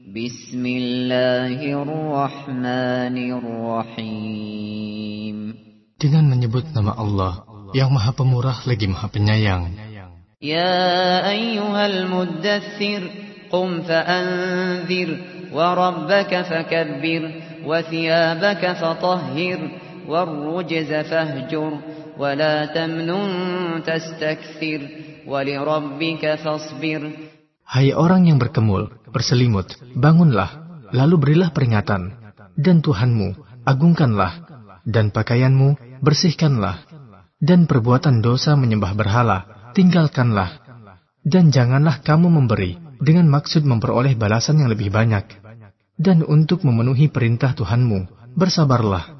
Bismillahirrahmanirrahim Dengan menyebut nama Allah yang Maha Pemurah lagi Maha Penyayang. Ya ayyuhal muddathir qum fa'anzir wa rabbaka fakabbir wa thiyabaka fatahhir warrujza fahjur wa la tamnun tastakthir wa lirabbika fasbir Hai orang yang berkemul, berselimut, bangunlah, lalu berilah peringatan. Dan Tuhanmu, agungkanlah, dan pakaianmu, bersihkanlah. Dan perbuatan dosa menyembah berhala, tinggalkanlah. Dan janganlah kamu memberi, dengan maksud memperoleh balasan yang lebih banyak. Dan untuk memenuhi perintah Tuhanmu, bersabarlah.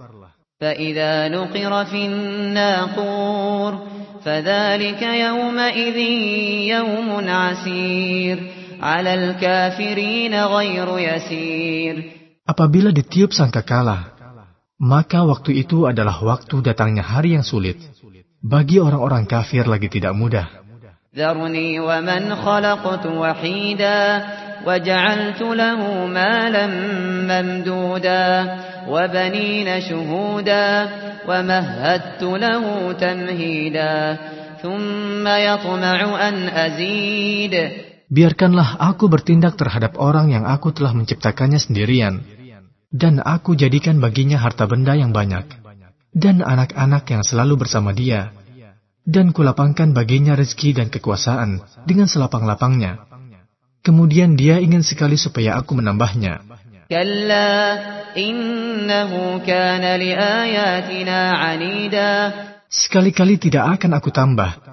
فَإِذَا نُقِرَ فِي النَّاقُورِ فذلك يومئذ يوم عسير على الكافرين غير يسير Apabila ditiup sangkakala, maka waktu itu adalah waktu datangnya hari yang sulit. Bagi orang-orang kafir lagi tidak mudah. ذرني ومن خلقت وحيدا وجعلت له مالا ممدودا وبنين شهودا ومهدت له تمهيدا ثم يطمع أن أزيد Biarkanlah aku bertindak terhadap orang yang aku telah menciptakannya sendirian, dan aku jadikan baginya harta benda yang banyak, dan anak-anak yang selalu bersama dia, dan kulapangkan baginya rezeki dan kekuasaan dengan selapang-lapangnya. Kemudian dia ingin sekali supaya aku menambahnya. Sekali-kali tidak akan aku tambah,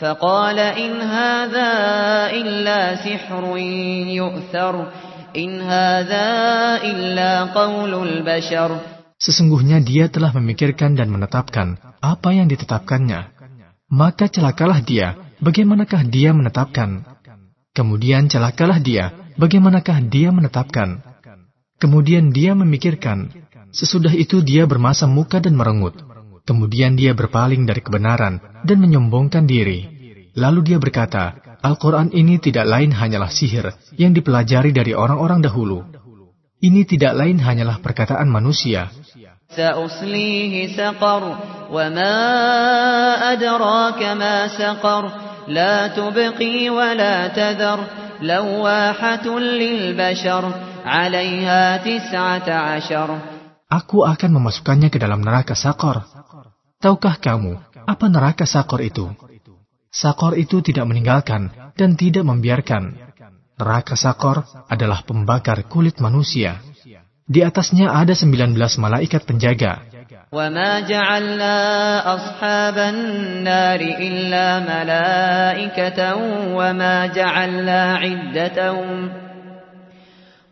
فقال إن هذا إلا سحر يؤثر إن هذا إلا قول البشر Sesungguhnya dia telah memikirkan dan menetapkan apa yang ditetapkannya. Maka celakalah dia, bagaimanakah dia menetapkan? Kemudian celakalah dia, bagaimanakah dia menetapkan? Kemudian dia memikirkan. Sesudah itu dia bermasa muka dan merengut. Kemudian dia berpaling dari kebenaran dan menyombongkan diri. Lalu dia berkata, Al-Quran ini tidak lain hanyalah sihir yang dipelajari dari orang-orang dahulu. Ini tidak lain hanyalah perkataan manusia. Aku akan memasukkannya ke dalam neraka sakor. Tahukah kamu apa neraka Sakor itu? Sakor itu tidak meninggalkan dan tidak membiarkan. Neraka Sakor adalah pembakar kulit manusia. Di atasnya ada 19 malaikat penjaga. وَمَا جَعَلْنَا أَصْحَابَ النَّارِ إِلَّا مَلَائِكَةً وَمَا جَعَلْنَا عِدَّتَهُمْ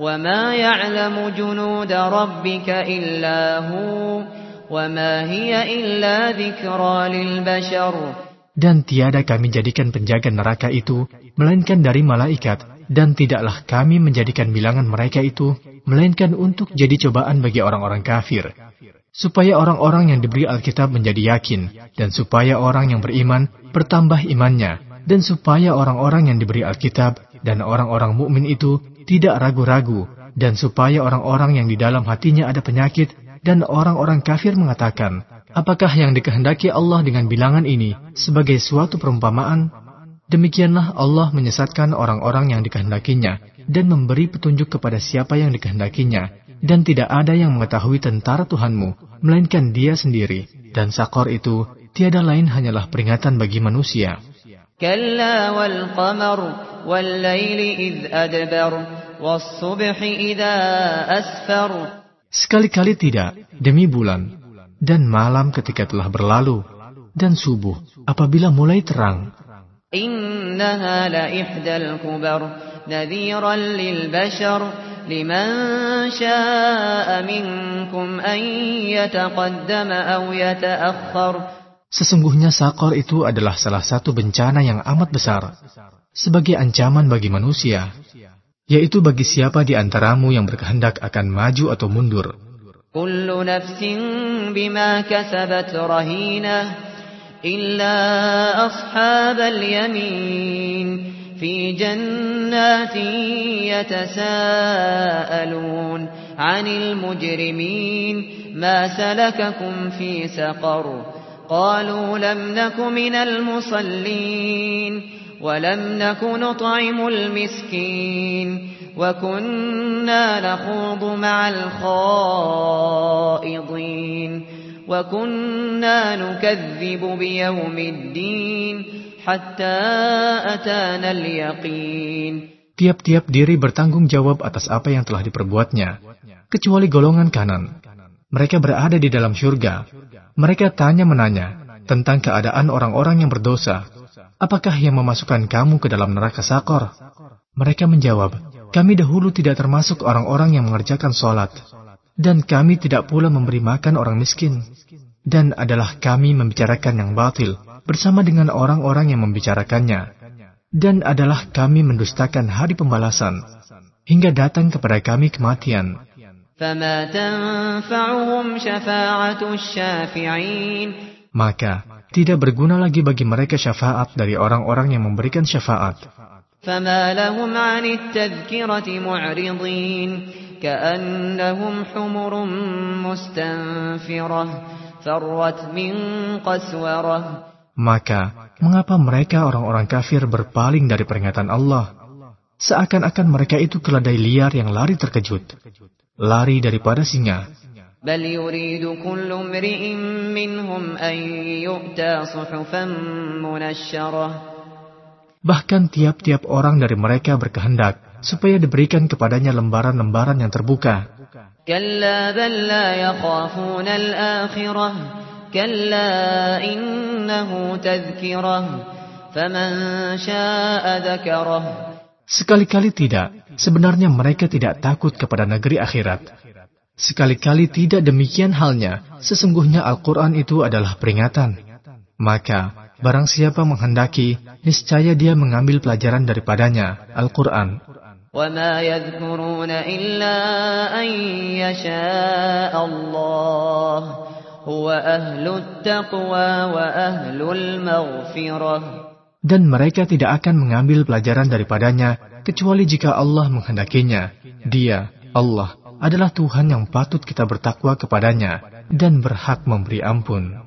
وما يعلم جنود ربك إلا هو وما هي إلا ذكرى للبشر Dan tiada kami jadikan penjaga neraka itu, melainkan dari malaikat, dan tidaklah kami menjadikan bilangan mereka itu, melainkan untuk jadi cobaan bagi orang-orang kafir. Supaya orang-orang yang diberi Alkitab menjadi yakin, dan supaya orang yang beriman bertambah imannya, dan supaya orang-orang yang diberi Alkitab dan orang-orang mukmin itu tidak ragu-ragu dan supaya orang-orang yang di dalam hatinya ada penyakit dan orang-orang kafir mengatakan, apakah yang dikehendaki Allah dengan bilangan ini sebagai suatu perumpamaan? Demikianlah Allah menyesatkan orang-orang yang dikehendakinya dan memberi petunjuk kepada siapa yang dikehendakinya. Dan tidak ada yang mengetahui tentara Tuhanmu, melainkan dia sendiri. Dan sakor itu tiada lain hanyalah peringatan bagi manusia. Kalla qamar wal layli idh adbar Sekali-kali tidak, demi bulan, dan malam ketika telah berlalu, dan subuh apabila mulai terang. إنها لإحدى الكبر نذيرا للبشر لمن شاء منكم أن يتقدم أو يتأخر Sesungguhnya Sakor itu adalah salah satu bencana yang amat besar, sebagai ancaman bagi manusia, yaitu bagi siapa di antaramu yang berkehendak akan maju atau mundur. كل نفس بما كسبت رهينة إلا أصحاب اليمين في جنات يتساءلون عن المجرمين ما سلككم في سقر قالوا لم نك من المصلين ولم نك نطعم المسكين وكنا نخوض مع الخائضين وكنا نكذب بيوم الدين حتى أتانا اليقين Tiap-tiap diri bertanggung jawab atas apa yang telah diperbuatnya, kecuali golongan kanan. Mereka berada di dalam syurga. Mereka tanya-menanya tentang keadaan orang-orang yang berdosa. apakah yang memasukkan kamu ke dalam neraka sakor? Mereka menjawab, kami dahulu tidak termasuk orang-orang yang mengerjakan sholat, dan kami tidak pula memberi makan orang miskin. Dan adalah kami membicarakan yang batil bersama dengan orang-orang yang membicarakannya. Dan adalah kami mendustakan hari pembalasan hingga datang kepada kami kematian. Maka tidak berguna lagi bagi mereka syafaat dari orang-orang yang memberikan syafaat. فما لهم عن التذكرة معرضين كأنهم حمر مستنفرة فرت من قسورة Maka, mengapa mereka orang-orang kafir berpaling dari peringatan Allah? Seakan-akan mereka itu keledai liar yang lari terkejut. Lari daripada singa. بل يريد كل امرئ منهم أن يؤتى صحفا منشرة Bahkan tiap-tiap orang dari mereka berkehendak supaya diberikan kepadanya lembaran-lembaran yang terbuka. كلا بل لا يخافون الآخرة كلا إنه تذكرة فمن شاء ذكره Sekali-kali tidak, sebenarnya mereka tidak takut kepada negeri akhirat. Sekali-kali tidak demikian halnya, sesungguhnya Al-Quran itu adalah peringatan. Maka, barang siapa menghendaki, niscaya dia mengambil pelajaran daripadanya, Al-Quran. وما يذكرون إلا أن يشاء الله هو أهل التقوى وأهل المغفرة Dan mereka tidak akan mengambil pelajaran daripadanya, kecuali jika Allah menghendakinya. Dia, Allah, adalah Tuhan yang patut kita bertakwa kepadanya dan berhak memberi ampun.